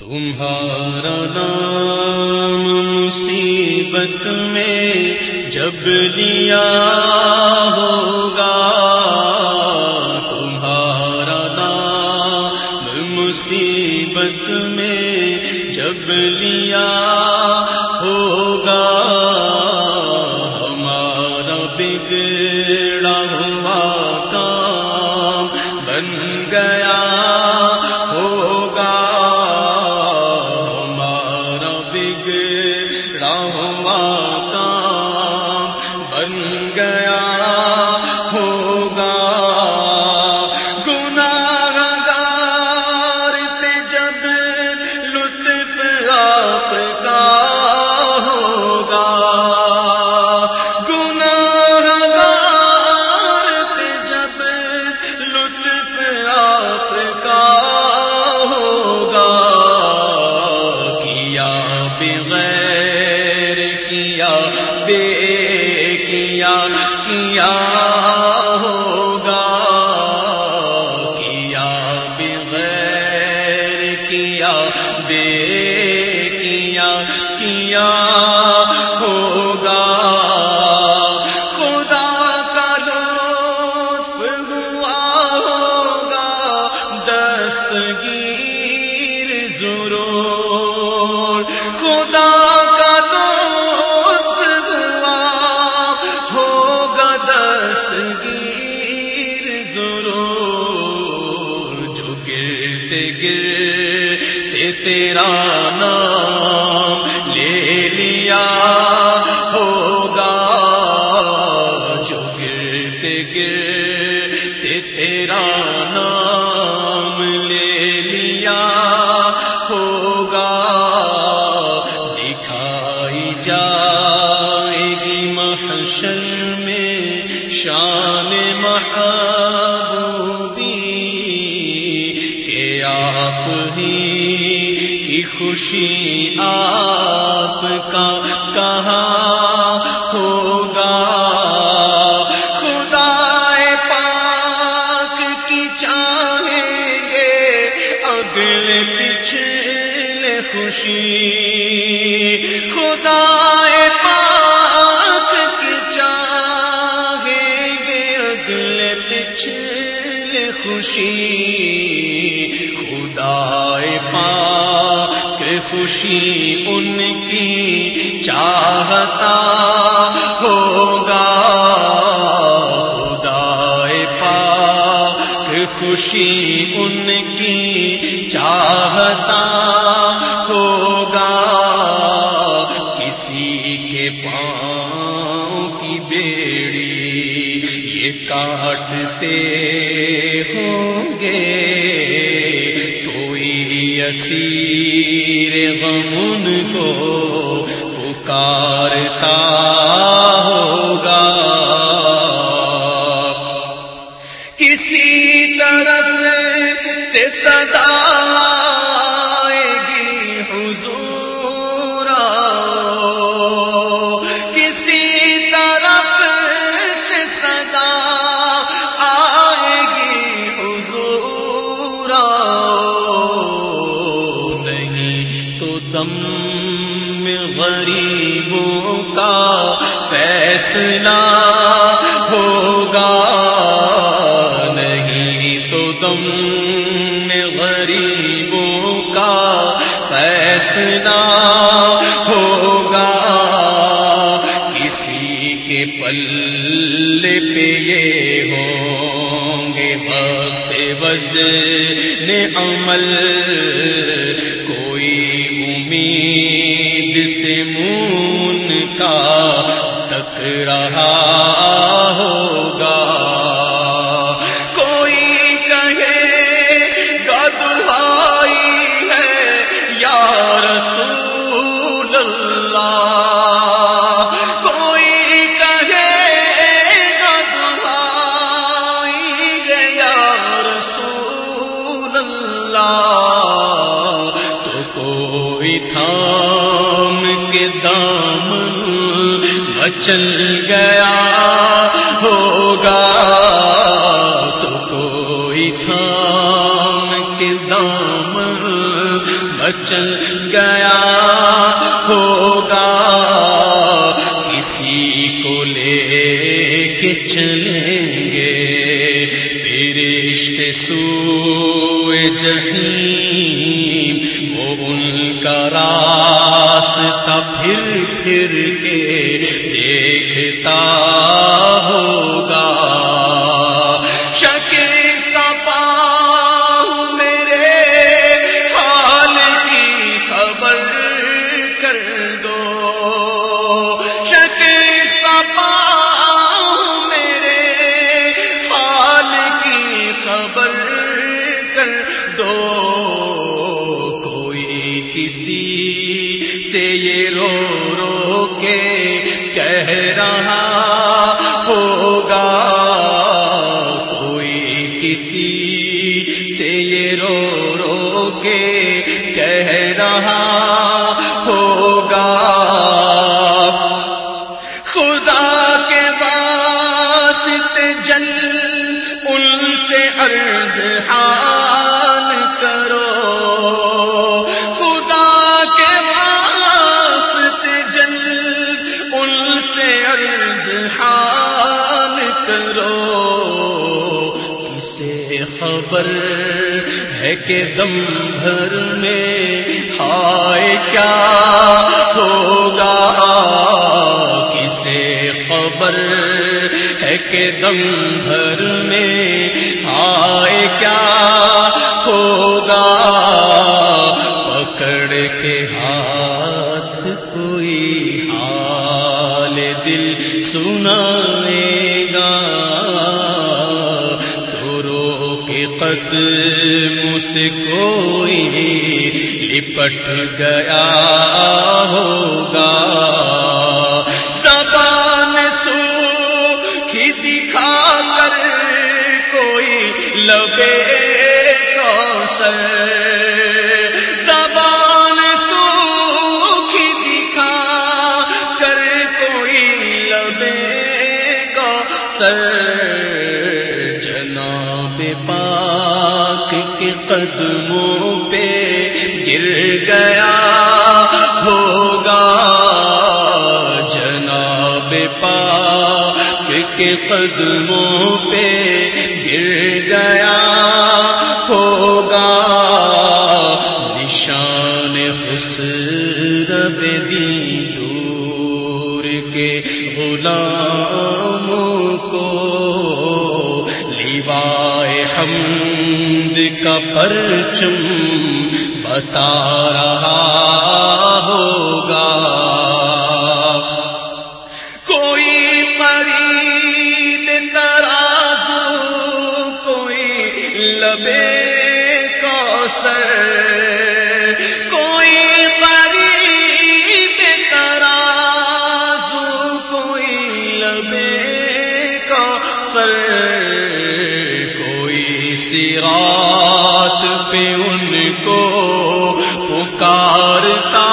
تمہارا نام مصیبت میں جب لیا ہوگا تمہارا نام مصیبت میں جب لیا دستگیر ضرور خدا شان محبوبی کہ آپ ہی کی خوشی آپ کا کہاں ہوگا؟ خدا پاک کی چاہیں گے اگلے پچھلے خوشی۔ خدا خوشی خدا پاک خوشی ان کی چاہتا ہوگا۔ خدا پاک خوشی ان کی چاہتا ہوگا۔ کسی کے پاؤں کی بیڑی یہ کاٹتے کوئی اسیر غم ان کو پکارتا ہوگا۔ کسی طرف سے صدا فیصلہ ہوگا۔ نہیں تو دم میں غریبوں کا فیصلہ ہوگا۔ کسی کے پلے پہ یہ ہوں گے وقت وزن عمل۔ کوئی امید سے مون کا رہا ہوگا۔ کوئی کہے، گا دہائی ہے یا رسول اللہ۔ کوئی کہے، گا دہائی ہے یا رسول اللہ۔ تو کوئی تھام کے دامن مچل چل گیا ہوگا۔ کسی کو لے کے چلیں گے۔ عشق سو جہیم وہ ان کا راستہ پھر پھر کے دیکھتا ہوگا۔ سے کوئی کسی سے یہ رو رو کے کہہ رہا خبر ہے کہ دم بھر میں ہائے کیا ہوگا؟ کسے خبر ہے کہ دم بھر میں ہائے کیا ہوگا؟ پکڑ کے ہاتھ کوئی حال دل سنائے قدم سے کوئی لپٹ گیا ہوگا۔ زبان سو کی دکھا کر کوئی لبے کوسر زبان سو کی دکھا کر کوئی لبے کوسر قدموں پہ گر گیا ہوگا۔ نشان حسرب دی دور کے غلاموں کو لیوائے حمد کا پرچم بتا رہا کوسر سرات پہ ان کو پکارتا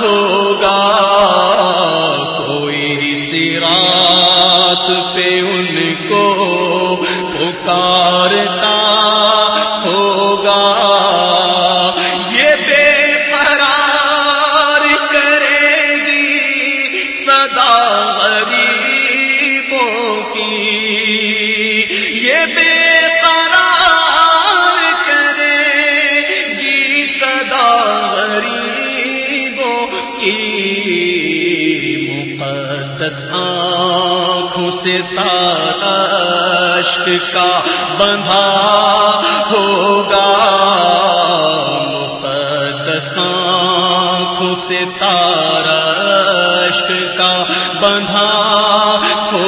ہوگا۔ کوئی سرات پہ ان کو پکارتا یہ بے قرار کرے گی صدا غریبوں کی۔ مقدس آنکھوں سے تالاشک کا بندھا ہوگا۔ مقدس آنکھوں سے تارشک کا بندھا ہوگا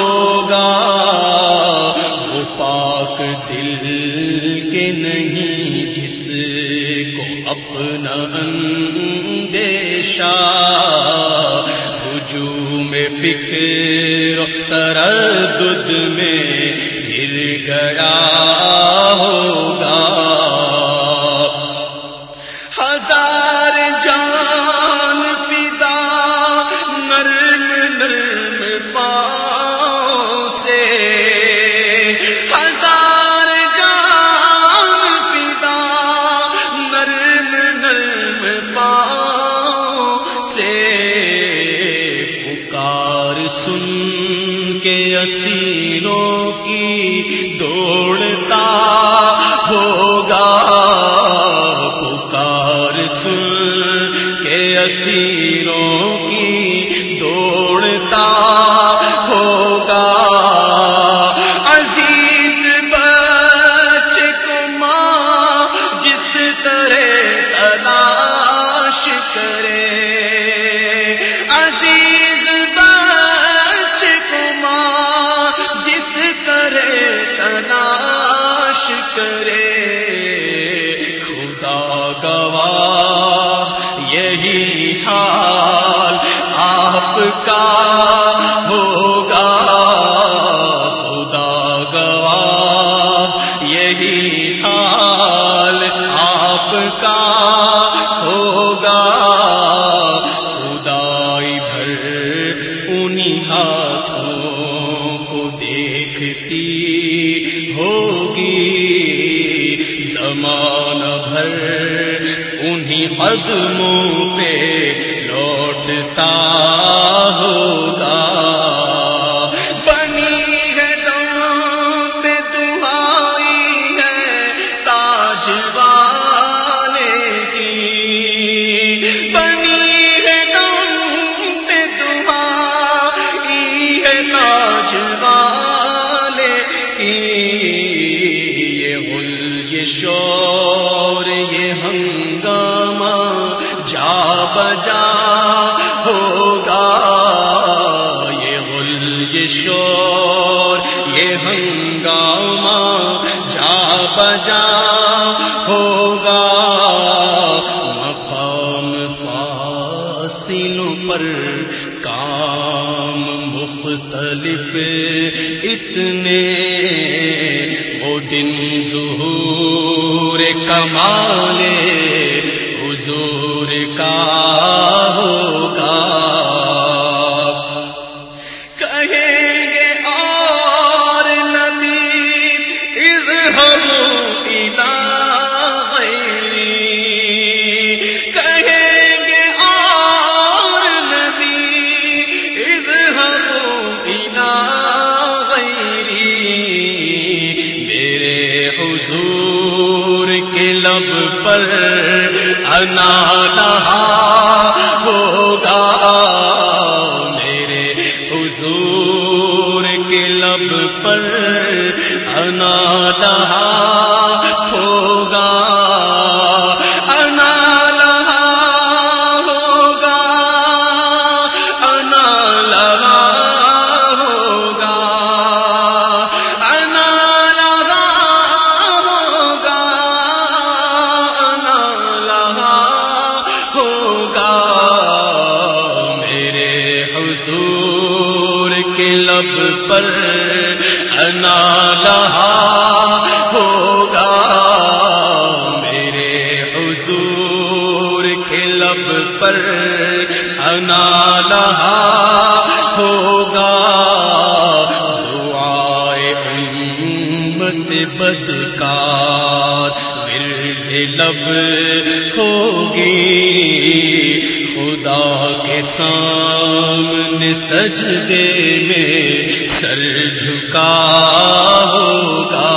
اسیروں کی دوڑتا ہوگا پکار سن کے اسی آپ کا بجا ہوگا۔ یہ غل یہ شور، یہ ہنگامہ جا بجا ہوگا۔ مقام فاصلوں پر کام مختلف نور کا ہو۔ انا لہا ہوگا۔ میرے حضور کے لب پر انا لہا کے لب پر انا لب ہوگی خدا کے سامنے سجدے میں سر جھکا ہوگا۔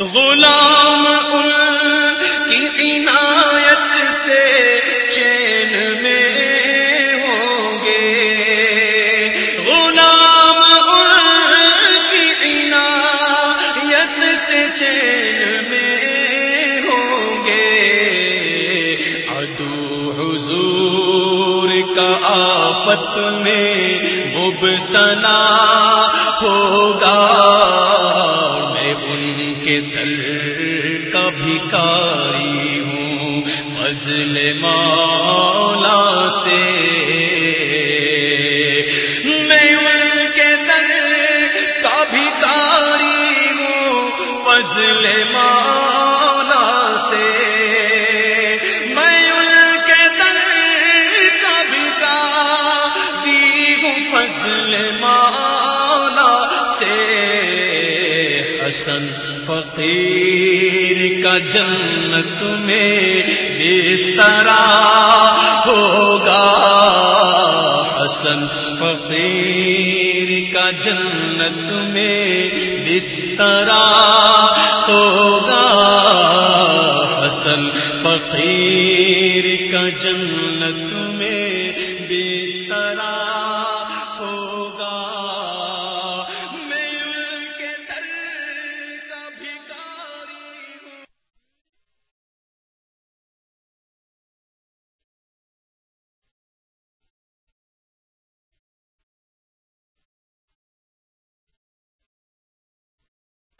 غلام آفت میں مبتلا ہوگا۔ میں ان کے در کا بھکاری ہوں۔ فضل مولا سے۔ میں ان کے در کا بھکاری ہوں۔ فضل مولا سے۔ مولا سے حسن فقیر کا جنت میں بستر ہوگا۔ حسن فقیر کا جنت میں بستر